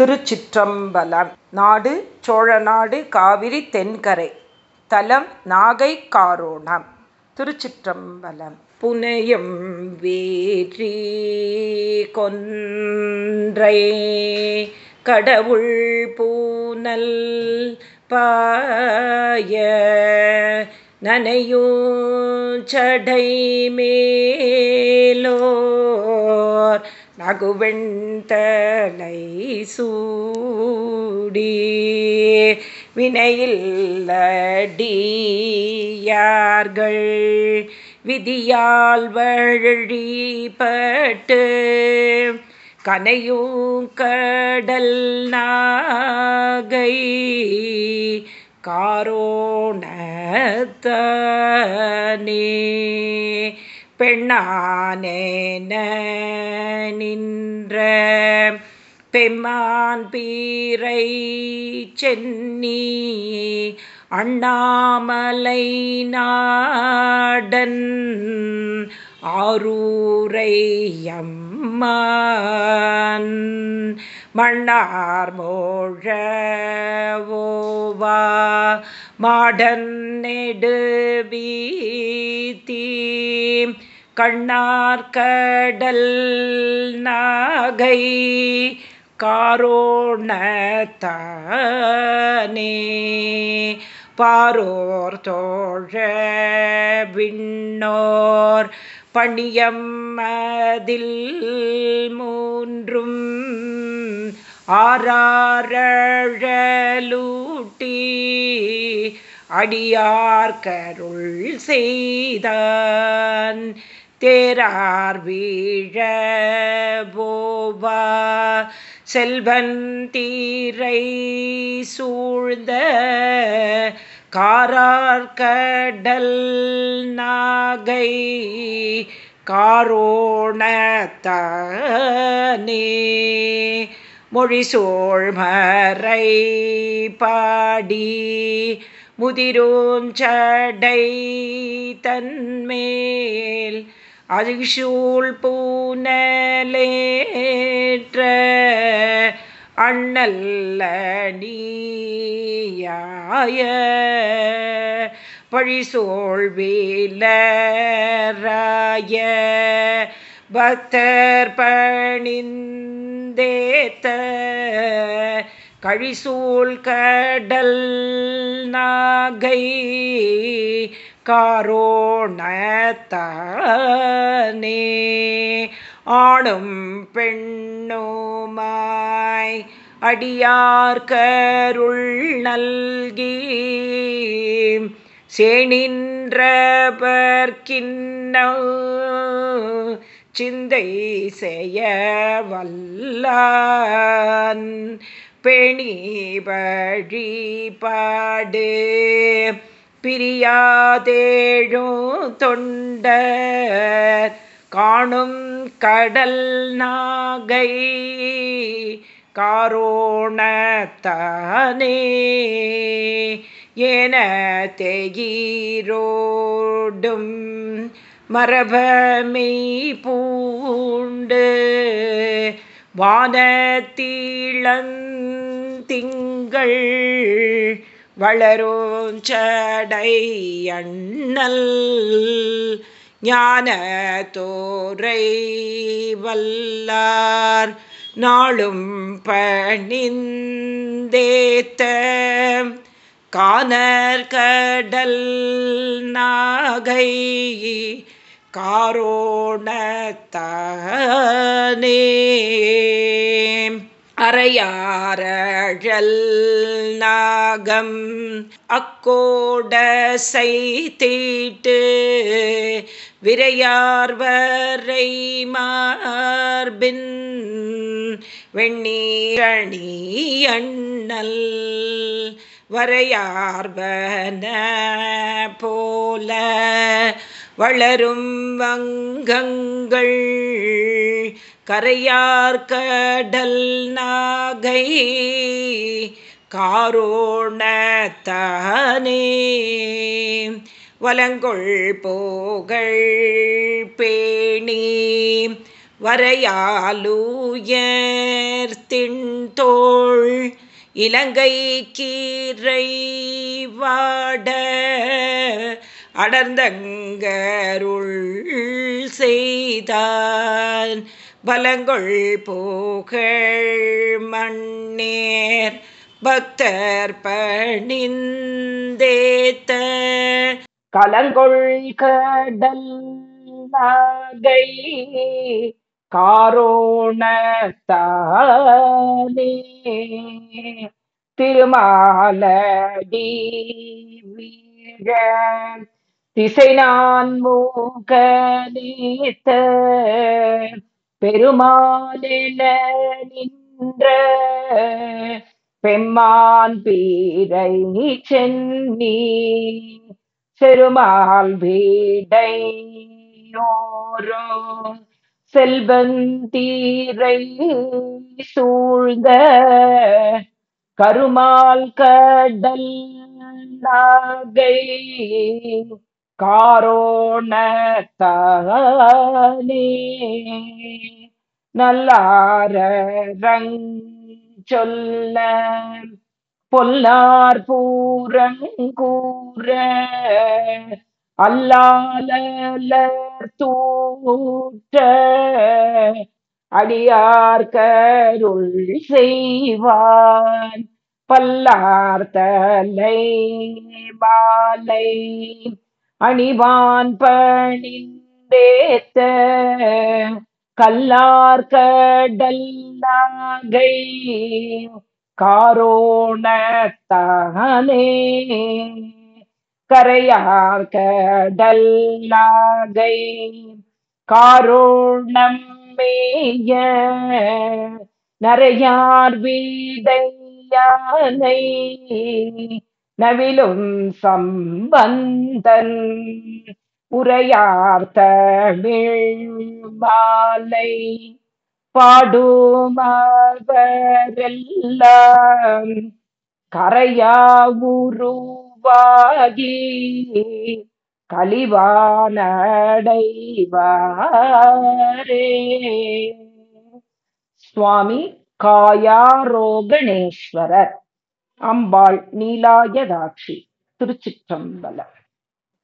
திருச்சிற்றம்பலம். நாடு சோழநாடு காவிரி தென்கரை. தலம் நாகை காரோணம். திருச்சிற்றம்பலம். புனையும் வேற்றி கொன்றை. கடவுள் பூனல் பாய. நனையூ சடை மேலோ நகுவெண்தலை சூடி வினையில்லடியார்கள். விதியால் வழிபட்டு கனையும் கடல் நாகை காரோணத்தனே பெண்ணானேன நின்ற பெம்மான் பீரை சென்னி அண்ணாமலை நாடன் ஆரூரை மன்னார் மோழவோவா மாடன் நெடுவீத்தீ கண்ணார்கடல் நாகை காரோணத்தானே பாரோர் தோழ விண்ணோர் பணியம் அதில் மூன்றும் ஆறாரழலூட்டி அடியார்கருள் செய்தான். தேரார் வீழ போவா. செல்வன் தீரை சூழ்ந்த காரார்கடல் நாகை காரோணத்தனே மொழிசோழ்மறை பாடி முதிரோஞ்சடை தன்மேல் அதிசூழ் பூனலேற்ற அண்ணல்ல நீயாய பழிசோழ் பக்தர் பணிந்தேத்த கழிசூழ் கடல் நாகை காரோணத்தானே ஆணும் பெண்ணுமாய் அடியார்கருள் நல்கி. சேனின்றபர்க்கின்ன சிந்தை செய்ய வல்லான் பெணி வழிபாடு. பிரியாதேழும் தொண்டர் காணும் கடல் நாகை காரோணத்தானே என தெகிரோடும் மரபமை பூண்டு வானத்தீழந்திங்கள் வளரோஞ்சடை அண்ணல் ஞான தோரை வல்லார். நாளும் பணிந்தேத்த கானர்கடல் நாகை காரோணத்தானே அறையாரழல் நாகம் அக்கோடசை தீட்டு விரையார்வரை மார்பின் வெண்ணீரணி அண்ணல் வரையார்வன போல வளரும் வங்கங்கள் கரையார்கடல் நாகை காரோணத்தானே வலங்கொள் போகள் பேணி வரையாலுயர் தின்தோள் இலங்கை கீரை வாட அடர்ந்தங்கருள் செய்தான். பலங்கொள் போகழ் மண்ணேர் பக்தர் பணிந்தேத்த. கலங்கொள் கடல் நாகை காரோணத்தானே திருமாலடி வீழ திசை நான் மூகனேத்த. பெருமானென நின்ற பெம்மான் பீரை சென்னி செருமால் வீடையோரோ செல்வந்தீரை சூழ்ந்த கருமால் கடல் நாகை காரோணத்தானே நல்லாரங் சொல்ல பொல்லார் பூரங்கூற அல்லாலர் தூற்ற அடியார்கருள் செய்வான் பல்லார்த்தலை மாலை அணிவான் பணிந்தேத்த கல்லார்கடல் நாகை காரோணத்தானே கரையார் கடல் காரோணம் மேய நரையார் வீடையானை நவிலும் சம்பந்தன் உரையார் மாலை பாடுமவரெல்லாம் கரையாவுருவாகி கலிவானடைவாரே சுவாமி காயாரோகணேஸ்வரர். அம்பாள் நீலாயதாட்சி திருச்சிற்றம்பலம்.